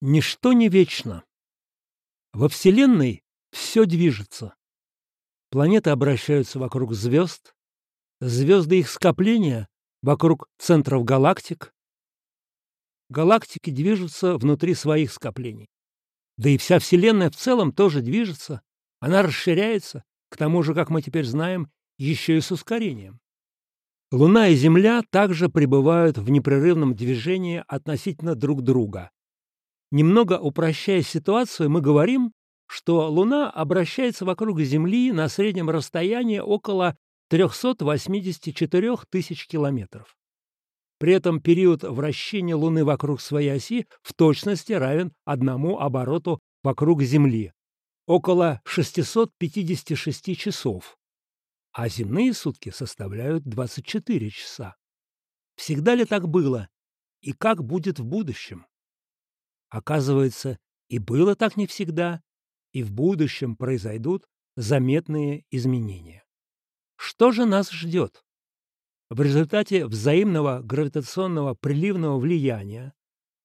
Ничто не вечно. Во Вселенной все движется. Планеты обращаются вокруг звезд, звезды их скопления вокруг центров галактик. Галактики движутся внутри своих скоплений. Да и вся Вселенная в целом тоже движется. Она расширяется, к тому же, как мы теперь знаем, еще и с ускорением. Луна и Земля также пребывают в непрерывном движении относительно друг друга. Немного упрощая ситуацию, мы говорим, что Луна обращается вокруг Земли на среднем расстоянии около 384 тысяч километров. При этом период вращения Луны вокруг своей оси в точности равен одному обороту вокруг Земли – около 656 часов, а земные сутки составляют 24 часа. Всегда ли так было и как будет в будущем? Оказывается, и было так не всегда, и в будущем произойдут заметные изменения. Что же нас ждет? В результате взаимного гравитационного приливного влияния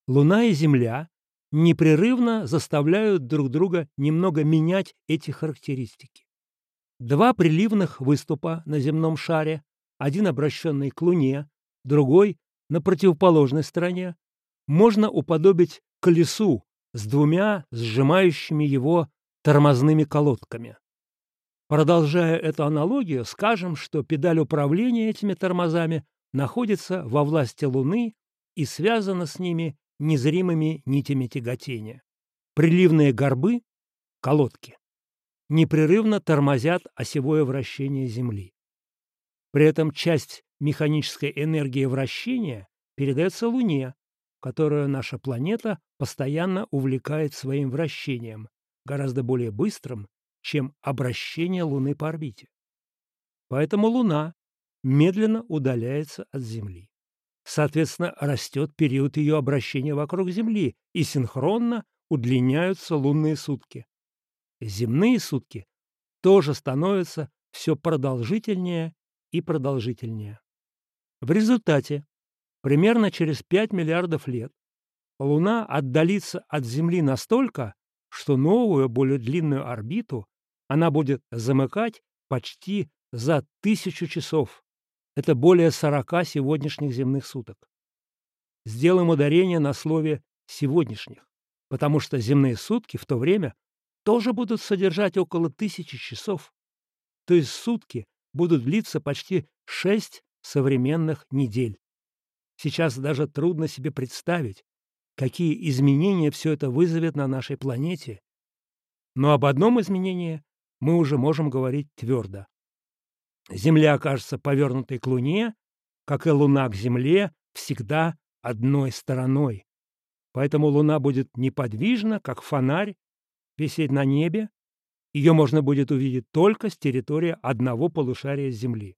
Луна и Земля непрерывно заставляют друг друга немного менять эти характеристики. Два приливных выступа на земном шаре, один обращенный к Луне, другой на противоположной стороне, можно уподобить колесу с двумя сжимающими его тормозными колодками. Продолжая эту аналогию, скажем, что педаль управления этими тормозами находится во власти Луны и связана с ними незримыми нитями тяготения. Приливные горбы — колодки — непрерывно тормозят осевое вращение Земли. При этом часть механической энергии вращения передается Луне, которую наша планета постоянно увлекает своим вращением, гораздо более быстрым, чем обращение Луны по орбите. Поэтому Луна медленно удаляется от Земли. Соответственно, растет период ее обращения вокруг Земли, и синхронно удлиняются лунные сутки. Земные сутки тоже становятся все продолжительнее и продолжительнее. В результате Примерно через 5 миллиардов лет Луна отдалится от Земли настолько, что новую, более длинную орбиту она будет замыкать почти за тысячу часов. Это более 40 сегодняшних земных суток. Сделаем ударение на слове «сегодняшних», потому что земные сутки в то время тоже будут содержать около тысячи часов. То есть сутки будут длиться почти 6 современных недель. Сейчас даже трудно себе представить, какие изменения все это вызовет на нашей планете. Но об одном изменении мы уже можем говорить твердо. Земля окажется повернутой к Луне, как и Луна к Земле, всегда одной стороной. Поэтому Луна будет неподвижна, как фонарь, висеть на небе. Ее можно будет увидеть только с территории одного полушария Земли.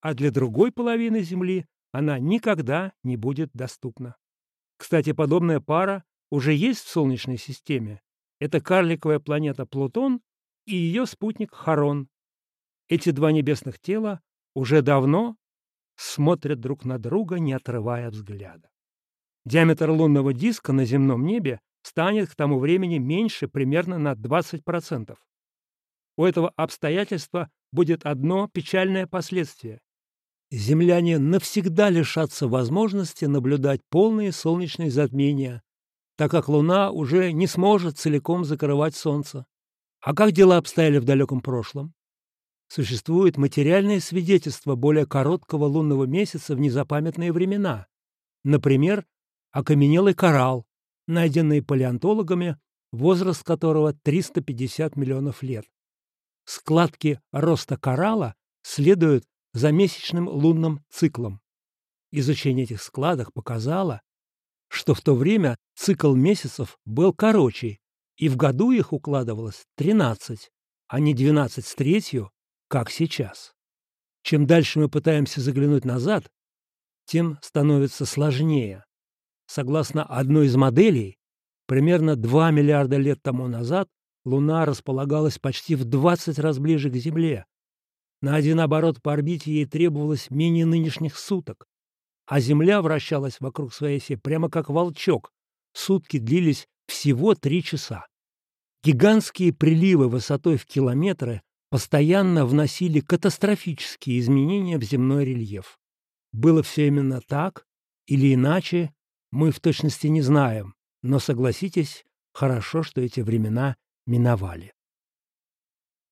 А для другой половины Земли она никогда не будет доступна. Кстати, подобная пара уже есть в Солнечной системе. Это карликовая планета Плутон и ее спутник Харон. Эти два небесных тела уже давно смотрят друг на друга, не отрывая взгляда. Диаметр лунного диска на земном небе станет к тому времени меньше примерно на 20%. У этого обстоятельства будет одно печальное последствие земляне навсегда лишатся возможности наблюдать полные солнечные затмения, так как Луна уже не сможет целиком закрывать Солнце. А как дела обстояли в далеком прошлом? Существует материальное свидетельство более короткого лунного месяца в незапамятные времена. Например, окаменелый коралл, найденный палеонтологами, возраст которого 350 миллионов лет. Складки роста коралла следуют за месячным лунным циклом. Изучение этих складок показало, что в то время цикл месяцев был короче, и в году их укладывалось 13, а не 12 с третью, как сейчас. Чем дальше мы пытаемся заглянуть назад, тем становится сложнее. Согласно одной из моделей, примерно 2 миллиарда лет тому назад Луна располагалась почти в 20 раз ближе к Земле, на один оборот по орбите ей требовалось менее нынешних суток, а Земля вращалась вокруг своей оси прямо как волчок. Сутки длились всего три часа. Гигантские приливы высотой в километры постоянно вносили катастрофические изменения в земной рельеф. Было все именно так или иначе, мы в точности не знаем, но, согласитесь, хорошо, что эти времена миновали.